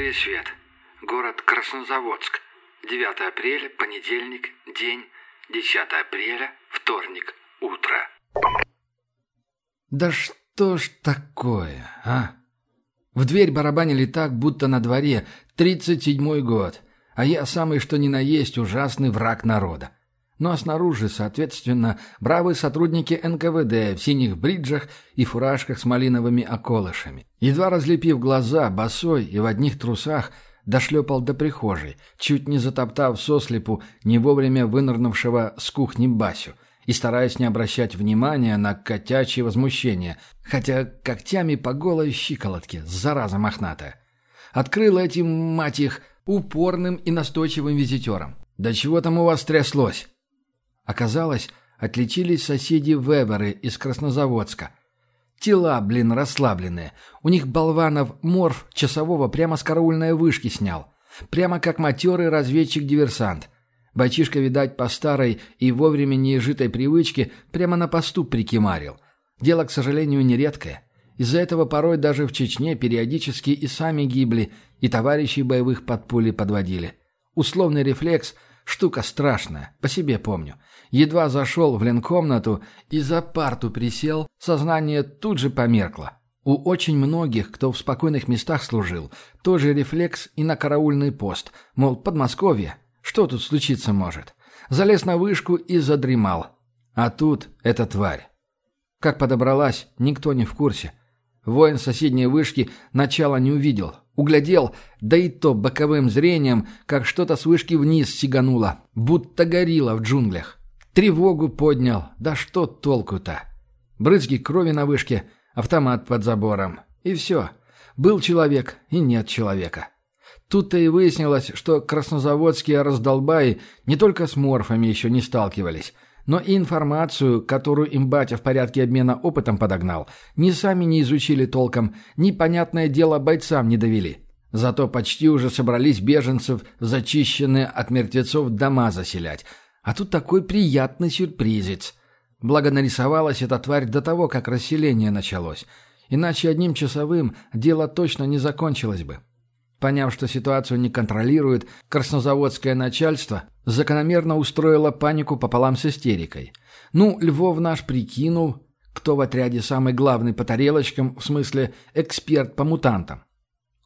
Пересвет. Город Краснозаводск. 9 апреля, понедельник, день, 10 апреля, вторник, утро. Да что ж такое, а? В дверь барабанили так, будто на дворе 37-й год, а я самый что ни на есть ужасный враг народа. Ну а снаружи, соответственно, бравые сотрудники НКВД в синих бриджах и фуражках с малиновыми околышами. Едва разлепив глаза, босой и в одних трусах, дошлепал до прихожей, чуть не затоптав сослепу не вовремя вынырнувшего с кухни Басю и стараясь не обращать внимания на котячье возмущение, хотя когтями по голой щиколотке, зараза мохнатая. Открыл этим, мать их, упорным и настойчивым визитером. «Да чего там у вас тряслось?» Оказалось, отличились соседи Веверы из Краснозаводска. Тела, блин, расслабленные. У них болванов морф часового прямо с караульной вышки снял. Прямо как матерый разведчик-диверсант. Бойчишка, видать, по старой и вовремя неизжитой привычке прямо на посту прикимарил. Дело, к сожалению, нередкое. Из-за этого порой даже в Чечне периодически и сами гибли, и товарищей боевых под пули подводили. Условный рефлекс – штука страшная, по себе помню. Едва зашел в ленкомнату и за парту присел, сознание тут же померкло. У очень многих, кто в спокойных местах служил, тоже рефлекс и на караульный пост, мол, Подмосковье, что тут случиться может? Залез на вышку и задремал. А тут эта тварь. Как подобралась, никто не в курсе. Воин соседней вышки начала не увидел. Углядел, да и то боковым зрением, как что-то с вышки вниз сигануло, будто горилла в джунглях. Тревогу поднял. Да что толку-то? Брызги крови на вышке, автомат под забором. И все. Был человек и нет человека. Тут-то и выяснилось, что краснозаводские раздолбаи не только с морфами еще не сталкивались, но и информацию, которую им батя в порядке обмена опытом подогнал, ни сами не изучили толком, ни, понятное дело, бойцам не довели. Зато почти уже собрались беженцев зачищенные от мертвецов дома заселять, а тут такой приятный сюрпризец. Благо нарисовалась эта тварь до того, как расселение началось. Иначе одним часовым дело точно не закончилось бы. Поняв, что ситуацию не контролирует, краснозаводское начальство закономерно устроило панику пополам с истерикой. Ну, Львов наш прикинул, кто в отряде самый главный по тарелочкам, в смысле эксперт по мутантам.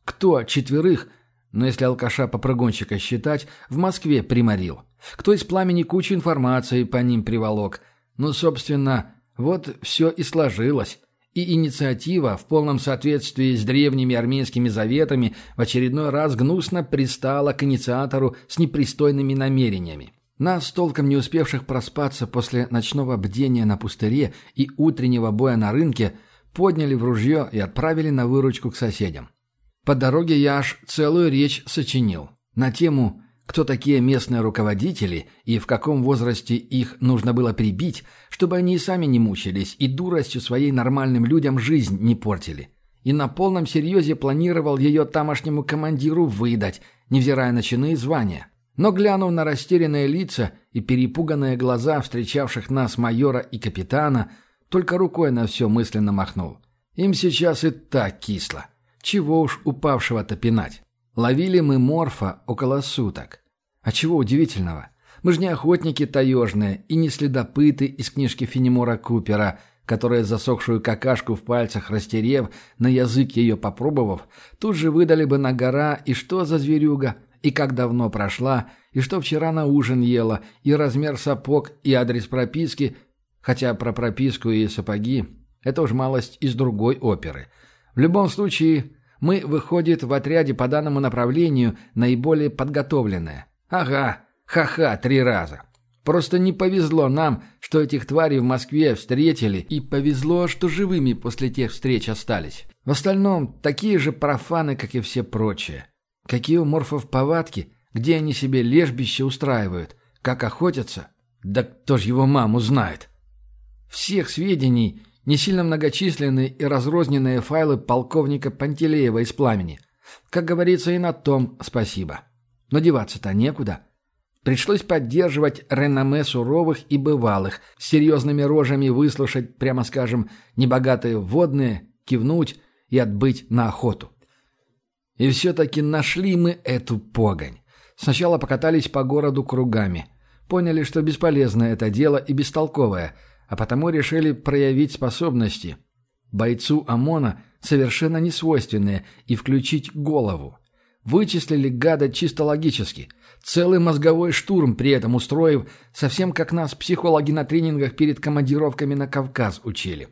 Кто четверых, но если алкаша-попрыгунчика считать, в Москве приморил. Кто из пламени кучу информации по ним приволок. Ну, собственно, вот все и сложилось. И инициатива, в полном соответствии с древними армейскими заветами, в очередной раз гнусно пристала к инициатору с непристойными намерениями. Нас, толком не успевших проспаться после ночного бдения на пустыре и утреннего боя на рынке, подняли в ружье и отправили на выручку к соседям. По дороге я аж целую речь сочинил на тему кто такие местные руководители и в каком возрасте их нужно было прибить, чтобы они и сами не мучились и дуростью своей нормальным людям жизнь не портили. И на полном серьезе планировал ее тамошнему командиру выдать, невзирая на чины и звания. Но глянув на растерянные лица и перепуганные глаза встречавших нас майора и капитана, только рукой на все мысленно махнул. Им сейчас и так кисло. Чего уж упавшего-то пинать. Ловили мы морфа около суток. А чего удивительного? Мы же не охотники таежные и не следопыты из книжки Фенемора Купера, которая засохшую какашку в пальцах растерев, на язык ее попробовав, тут же выдали бы на гора и что за зверюга, и как давно прошла, и что вчера на ужин ела, и размер сапог, и адрес прописки, хотя про прописку и сапоги – это уж малость из другой оперы. В любом случае, мы, выходит, в отряде по данному направлению наиболее подготовленные. Ага, ха-ха, три раза. Просто не повезло нам, что этих тварей в Москве встретили, и повезло, что живыми после тех встреч остались. В остальном, такие же профаны, как и все прочие. Какие у морфов повадки, где они себе лежбище устраивают, как охотятся. Да кто ж его маму знает? Всех сведений не сильно многочисленные и разрозненные файлы полковника Пантелеева из «Пламени». Как говорится, и на том спасибо. Но деваться-то некуда. Пришлось поддерживать реноме суровых и бывалых, с серьезными рожами выслушать, прямо скажем, небогатые водные, кивнуть и отбыть на охоту. И все-таки нашли мы эту погонь. Сначала покатались по городу кругами. Поняли, что бесполезно это дело и бестолковое, а потому решили проявить способности. Бойцу ОМОНа совершенно несвойственные и включить голову. Вычислили гада чисто логически. Целый мозговой штурм при этом устроив, совсем как нас психологи на тренингах перед командировками на Кавказ учили.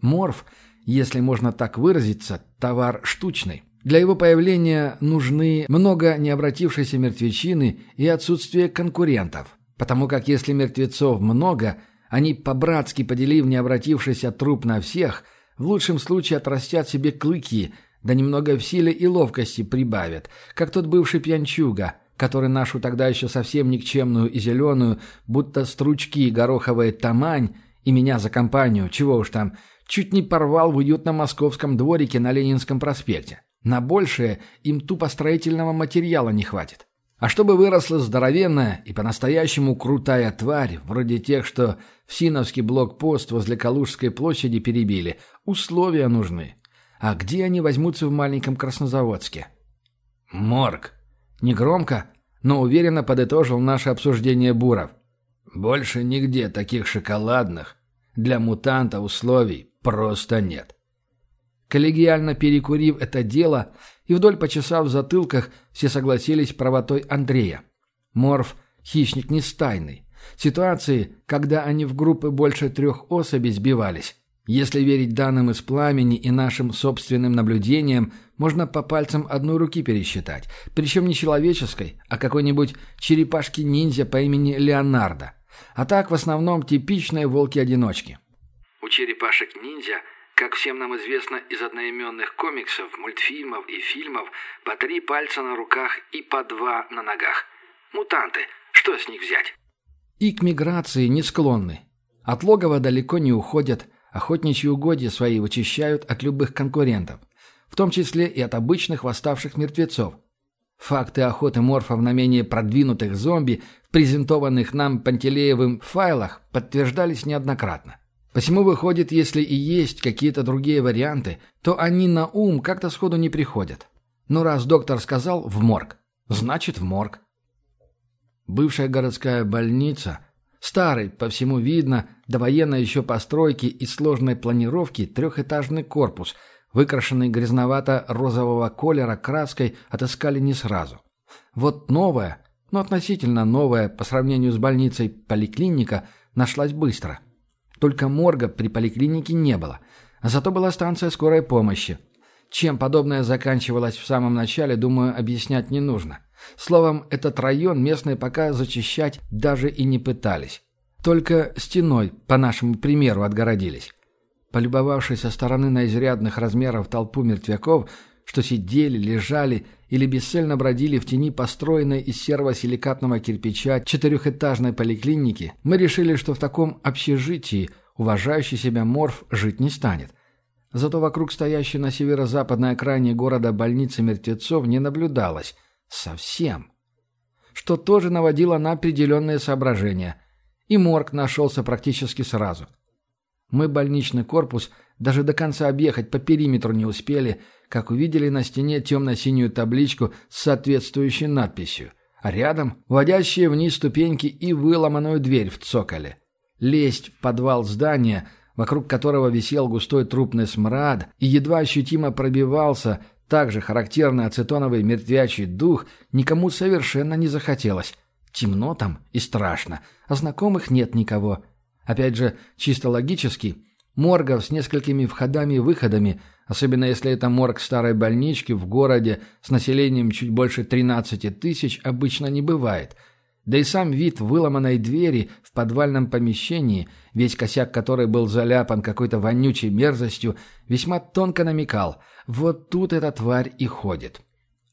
Морф, если можно так выразиться, товар штучный. Для его появления нужны много необратившейся мертвечины и отсутствие конкурентов. Потому как если мертвецов много, они по-братски поделив необратившийся труп на всех, в лучшем случае отрастят себе клыки, да немного в силе и ловкости прибавят, как тот бывший пьянчуга, который нашу тогда еще совсем никчемную и зеленую, будто стручки гороховая тамань, и меня за компанию, чего уж там, чуть не порвал в уютном московском дворике на Ленинском проспекте. На большее им тупо строительного материала не хватит. А чтобы выросла здоровенная и по-настоящему крутая тварь, вроде тех, что Синовский блокпост возле Калужской площади перебили, условия нужны. А где они возьмутся в маленьком Краснозаводске? Морг. Негромко, но уверенно подытожил наше обсуждение Буров. Больше нигде таких шоколадных для мутанта условий просто нет. Коллегиально перекурив это дело и вдоль почесав в затылках, все согласились правотой Андрея. Морф – хищник не стайный. Ситуации, когда они в группы больше трех особей сбивались. Если верить данным из пламени и нашим собственным наблюдениям, можно по пальцам одной руки пересчитать. Причем не человеческой, а какой-нибудь черепашки-ниндзя по имени Леонардо. А так в основном типичные волки-одиночки. У черепашек-ниндзя – как всем нам известно из одноименных комиксов, мультфильмов и фильмов, по три пальца на руках и по два на ногах. Мутанты, что с них взять? И к миграции не склонны. От логова далеко не уходят, охотничьи угодья свои вычищают от любых конкурентов, в том числе и от обычных восставших мертвецов. Факты охоты морфов на менее продвинутых зомби в презентованных нам Пантелеевым файлах подтверждались неоднократно. Посему выходит, если и есть какие-то другие варианты, то они на ум как-то сходу не приходят. Но раз доктор сказал «в морг», значит «в морг». Бывшая городская больница, старый, по всему видно, довоенной еще постройки и сложной планировки трехэтажный корпус, выкрашенный грязновато-розового колера краской, отыскали не сразу. Вот новая, но относительно новая по сравнению с больницей поликлиника нашлась быстро – только морга при поликлинике не было. Зато была станция скорой помощи. Чем подобное заканчивалось в самом начале, думаю, объяснять не нужно. Словом, этот район местные пока зачищать даже и не пытались. Только стеной, по нашему примеру, отгородились. Полюбовавшись со стороны на изрядных размеров толпу мертвяков, что сидели, лежали или бесцельно бродили в тени построенной из серого силикатного кирпича четырехэтажной поликлиники, мы решили, что в таком общежитии уважающий себя морф жить не станет. Зато вокруг стоящей на северо-западной окраине города больницы мертвецов не наблюдалось. Совсем. Что тоже наводило на определенные соображения. И морг нашелся практически сразу. Мы больничный корпус даже до конца объехать по периметру не успели – как увидели на стене темно-синюю табличку с соответствующей надписью, а рядом вводящие вниз ступеньки и выломанную дверь в цоколе. Лезть в подвал здания, вокруг которого висел густой трупный смрад и едва ощутимо пробивался также характерный ацетоновый мертвячий дух, никому совершенно не захотелось. Темно там и страшно, а знакомых нет никого. Опять же, чисто логически, моргов с несколькими входами и выходами – особенно если это морг старой больнички в городе с населением чуть больше 13 тысяч, обычно не бывает. Да и сам вид выломанной двери в подвальном помещении, весь косяк которой был заляпан какой-то вонючей мерзостью, весьма тонко намекал «вот тут эта тварь и ходит».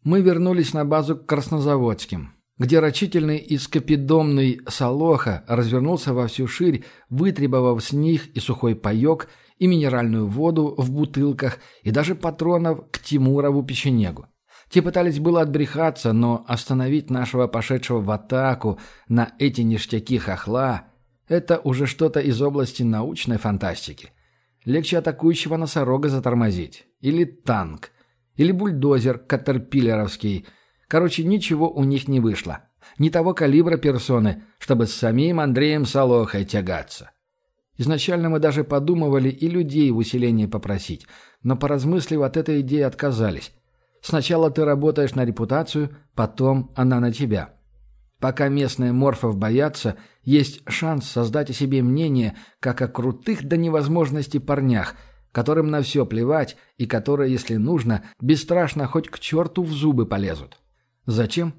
Мы вернулись на базу к Краснозаводским, где рачительный и скопидомный Солоха развернулся во всю ширь, вытребовав с них и сухой паек – и минеральную воду в бутылках, и даже патронов к Тимурову печенегу. Те пытались было отбрехаться, но остановить нашего пошедшего в атаку на эти ништяки хохла – это уже что-то из области научной фантастики. Легче атакующего носорога затормозить. Или танк. Или бульдозер катерпиллеровский. Короче, ничего у них не вышло. Не того калибра персоны, чтобы с самим Андреем Солохой тягаться. Изначально мы даже подумывали и людей в усиление попросить, но поразмыслив от этой идеи отказались. Сначала ты работаешь на репутацию, потом она на тебя. Пока местные морфов боятся, есть шанс создать о себе мнение, как о крутых до невозможности парнях, которым на все плевать и которые, если нужно, бесстрашно хоть к черту в зубы полезут. Зачем?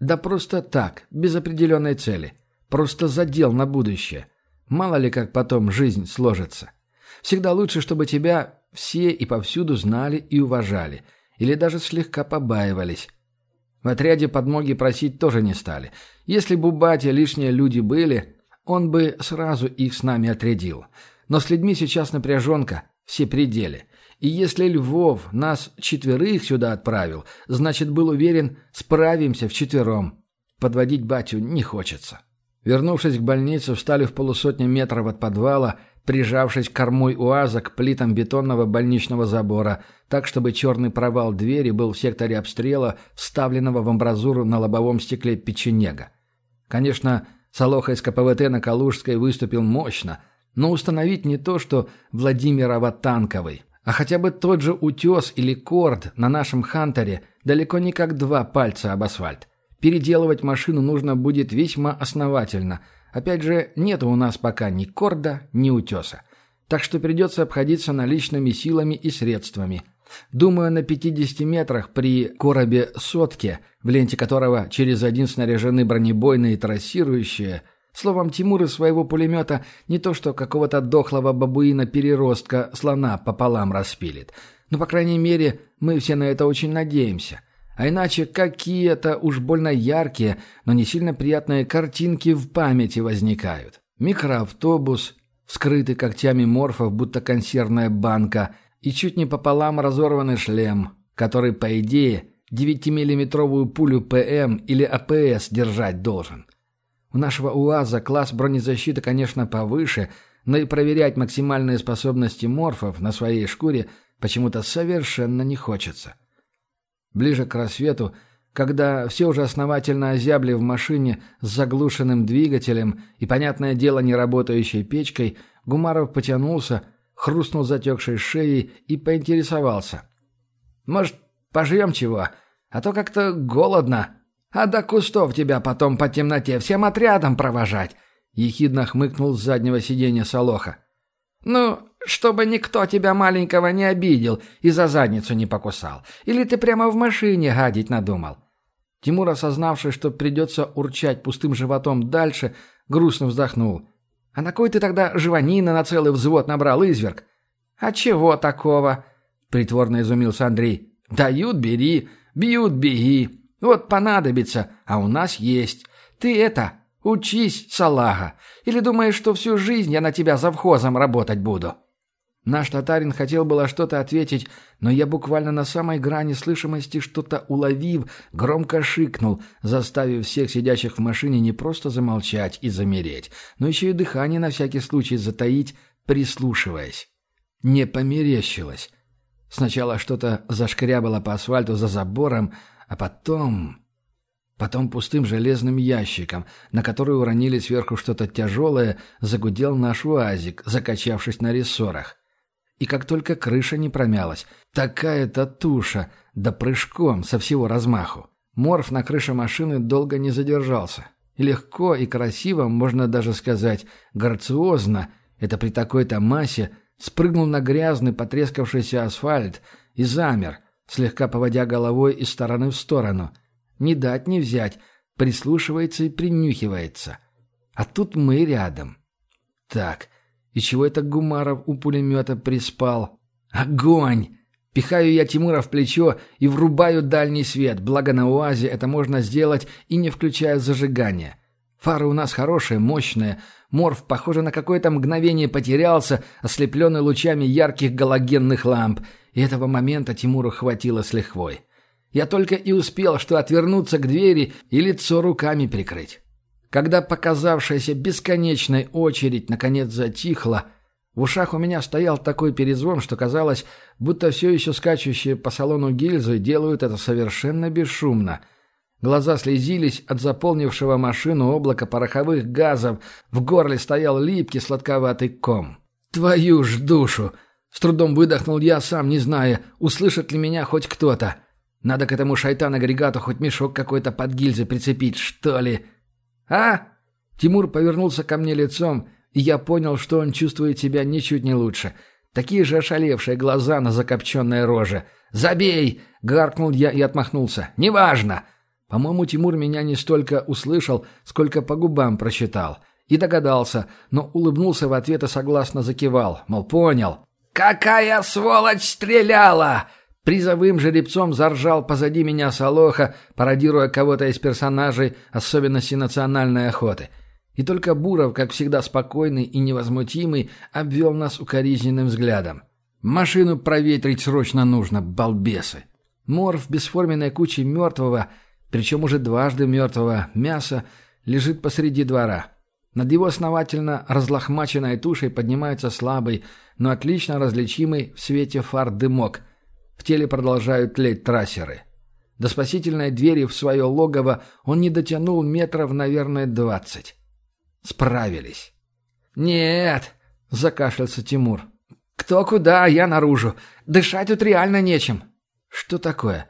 Да просто так, без определенной цели. Просто задел на будущее. Мало ли как потом жизнь сложится. Всегда лучше, чтобы тебя все и повсюду знали и уважали, или даже слегка побаивались. В отряде подмоги просить тоже не стали. Если бы у батя лишние люди были, он бы сразу их с нами отрядил. Но с людьми сейчас напряженка, все пределы. И если Львов нас четверых сюда отправил, значит, был уверен, справимся вчетвером. Подводить батю не хочется. Вернувшись к больнице, встали в полусотни метров от подвала, прижавшись кормой УАЗа к плитам бетонного больничного забора, так, чтобы черный провал двери был в секторе обстрела, вставленного в амбразуру на лобовом стекле печенега. Конечно, Солоха из КПВТ на Калужской выступил мощно, но установить не то, что Владимирова-Танковый, а хотя бы тот же утес или корд на нашем «Хантере» далеко не как два пальца об асфальт. Переделывать машину нужно будет весьма основательно. Опять же, нет у нас пока ни корда, ни утеса. Так что придется обходиться наличными силами и средствами. Думаю, на 50 метрах при коробе «Сотке», в ленте которого через один снаряжены бронебойные трассирующие, словом, Тимур из своего пулемета не то что какого-то дохлого бабуина-переростка слона пополам распилит. Но, по крайней мере, мы все на это очень надеемся. А иначе какие-то уж больно яркие, но не сильно приятные картинки в памяти возникают. Микроавтобус, скрытый когтями морфов, будто консервная банка, и чуть не пополам разорванный шлем, который, по идее, 9-миллиметровую пулю ПМ или АПС держать должен. У нашего УАЗа класс бронезащиты, конечно, повыше, но и проверять максимальные способности морфов на своей шкуре почему-то совершенно не хочется. Ближе к рассвету, когда все уже основательно озябли в машине с заглушенным двигателем и, понятное дело, не работающей печкой, Гумаров потянулся, хрустнул затекшей шеей и поинтересовался. «Может, пожрем чего? А то как-то голодно. А до кустов тебя потом по темноте всем отрядом провожать!» Ехидно хмыкнул с заднего сиденья Солоха. «Ну, чтобы никто тебя маленького не обидел и за задницу не покусал. Или ты прямо в машине гадить надумал?» Тимур, осознавший, что придется урчать пустым животом дальше, грустно вздохнул. «А на кой ты тогда живанина на целый взвод набрал, изверг?» «А чего такого?» — притворно изумился Андрей. «Дают — бери, бьют — беги. Вот понадобится, а у нас есть. Ты это, учись, салага. Или думаешь, что всю жизнь я на тебя завхозом работать буду?» Наш татарин хотел было что-то ответить, но я буквально на самой грани слышимости что-то уловив, громко шикнул, заставив всех сидящих в машине не просто замолчать и замереть, но еще и дыхание на всякий случай затаить, прислушиваясь. Не померещилось. Сначала что-то зашкрябало по асфальту за забором, а потом... Потом пустым железным ящиком, на который уронили сверху что-то тяжелое, загудел наш уазик, закачавшись на рессорах. И как только крыша не промялась, такая-то туша, да прыжком со всего размаху. Морф на крыше машины долго не задержался. Легко и красиво, можно даже сказать, грациозно, это при такой-то массе, спрыгнул на грязный потрескавшийся асфальт и замер, слегка поводя головой из стороны в сторону. Не дать не взять, прислушивается и принюхивается. А тут мы рядом. Так, и чего это Гумаров у пулемета приспал? Огонь! Пихаю я Тимура в плечо и врубаю дальний свет, благо на УАЗе это можно сделать и не включая зажигание. Фары у нас хорошие, мощные. Морф, похоже, на какое-то мгновение потерялся, ослепленный лучами ярких галогенных ламп, и этого момента Тимуру хватило с лихвой. Я только и успел, что отвернуться к двери и лицо руками прикрыть. Когда показавшаяся бесконечной очередь наконец затихла, В ушах у меня стоял такой перезвон, что казалось, будто все еще скачущие по салону гильзы делают это совершенно бесшумно. Глаза слезились от заполнившего машину облака пороховых газов, в горле стоял липкий сладковатый ком. «Твою ж душу!» С трудом выдохнул я, сам не зная, услышит ли меня хоть кто-то. Надо к этому шайтан-агрегату хоть мешок какой-то под гильзы прицепить, что ли. «А?» Тимур повернулся ко мне лицом, и я понял, что он чувствует себя ничуть не лучше. Такие же ошалевшие глаза на закопченной роже. «Забей!» — гаркнул я и отмахнулся. «Неважно!» По-моему, Тимур меня не столько услышал, сколько по губам прочитал. И догадался, но улыбнулся в ответ и согласно закивал, мол, понял. «Какая сволочь стреляла!» Призовым жеребцом заржал позади меня Солоха, пародируя кого-то из персонажей особенностей национальной охоты — и только Буров, как всегда спокойный и невозмутимый, обвел нас укоризненным взглядом. «Машину проветрить срочно нужно, балбесы!» Мор в бесформенной куче мертвого, причем уже дважды мертвого, мяса лежит посреди двора. Над его основательно разлохмаченной тушей поднимается слабый, но отлично различимый в свете фар дымок. В теле продолжают тлеть трассеры. До спасительной двери в свое логово он не дотянул метров, наверное, двадцать. Справились. «Нет!» — закашлялся Тимур. «Кто куда, а я наружу. Дышать тут реально нечем». «Что такое?»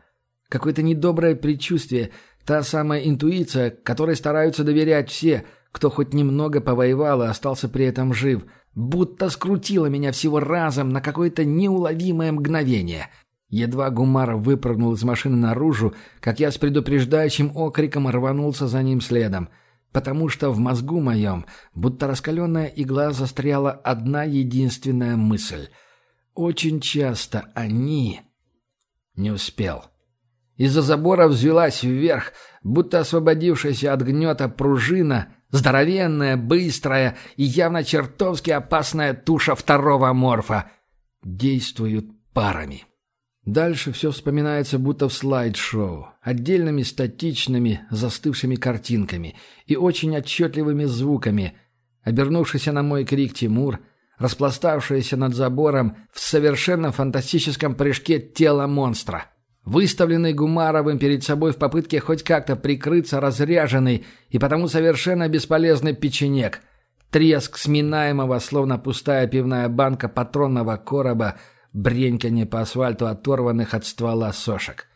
«Какое-то недоброе предчувствие, та самая интуиция, которой стараются доверять все, кто хоть немного повоевал и остался при этом жив, будто скрутило меня всего разом на какое-то неуловимое мгновение». Едва Гумаров выпрыгнул из машины наружу, как я с предупреждающим окриком рванулся за ним следом — потому что в мозгу моем, будто раскаленная игла, застряла одна единственная мысль. Очень часто они... Не успел. Из-за забора взвелась вверх, будто освободившаяся от гнета пружина, здоровенная, быстрая и явно чертовски опасная туша второго морфа. Действуют парами. Дальше все вспоминается будто в слайд-шоу, отдельными статичными, застывшими картинками и очень отчетливыми звуками. Обернувшийся на мой крик Тимур, распластавшееся над забором в совершенно фантастическом прыжке тело монстра, выставленный Гумаровым перед собой в попытке хоть как-то прикрыться разряженный и потому совершенно бесполезный печенек, треск сминаемого, словно пустая пивная банка патронного короба – бреньканье по асфальту оторванных от ствола сошек.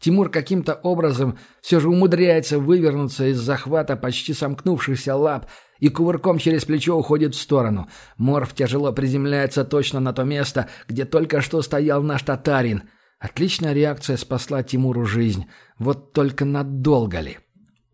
Тимур каким-то образом все же умудряется вывернуться из захвата почти сомкнувшихся лап и кувырком через плечо уходит в сторону. Морф тяжело приземляется точно на то место, где только что стоял наш татарин. Отличная реакция спасла Тимуру жизнь. Вот только надолго ли?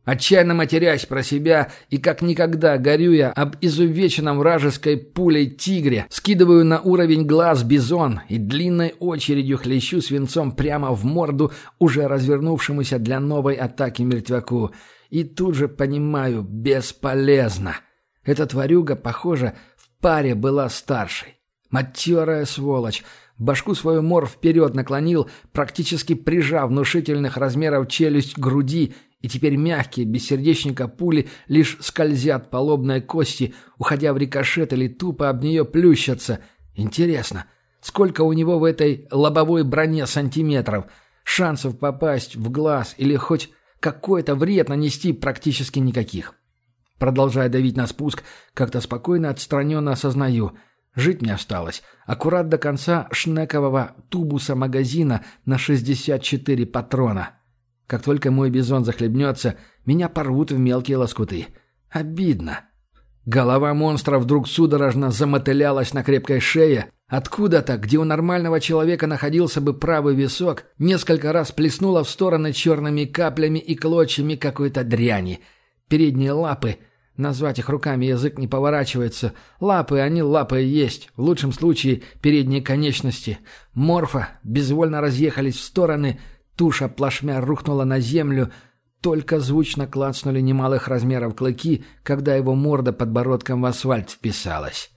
Отчаянно матерясь про себя и как никогда горюя об изувеченном вражеской пулей тигре, скидываю на уровень глаз бизон и длинной очередью хлещу свинцом прямо в морду уже развернувшемуся для новой атаки мертвяку. И тут же понимаю, бесполезно. Эта тварюга, похоже, в паре была старшей. Матерая сволочь, башку свою мор вперед наклонил, практически прижав внушительных размеров челюсть к груди и теперь мягкие, без сердечника пули лишь скользят по лобной кости, уходя в рикошет или тупо об нее плющатся. Интересно, сколько у него в этой лобовой броне сантиметров? Шансов попасть в глаз или хоть какой-то вред нанести практически никаких. Продолжая давить на спуск, как-то спокойно отстраненно осознаю. Жить мне осталось. Аккурат до конца шнекового тубуса магазина на 64 патрона. Как только мой бизон захлебнется, меня порвут в мелкие лоскуты. Обидно. Голова монстра вдруг судорожно замотылялась на крепкой шее. Откуда-то, где у нормального человека находился бы правый висок, несколько раз плеснула в стороны черными каплями и клочьями какой-то дряни. Передние лапы... Назвать их руками язык не поворачивается. Лапы, они лапы и есть. В лучшем случае передние конечности. Морфа безвольно разъехались в стороны, Туша плашмя рухнула на землю, только звучно клацнули немалых размеров клыки, когда его морда подбородком в асфальт вписалась.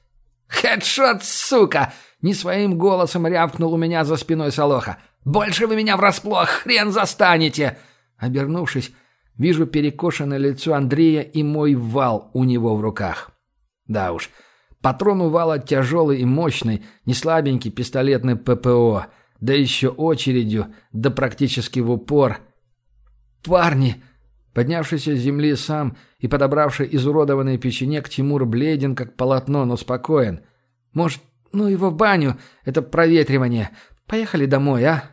«Хедшот, сука!» — не своим голосом рявкнул у меня за спиной Солоха. «Больше вы меня врасплох хрен застанете!» Обернувшись, вижу перекошенное лицо Андрея и мой вал у него в руках. Да уж, Патрон у вала тяжелый и мощный, не слабенький пистолетный ППО, да еще очередью, да практически в упор. «Парни!» Поднявшийся с земли сам и подобравший изуродованный печенек Тимур бледен, как полотно, но спокоен. «Может, ну его в баню, это проветривание. Поехали домой, а?»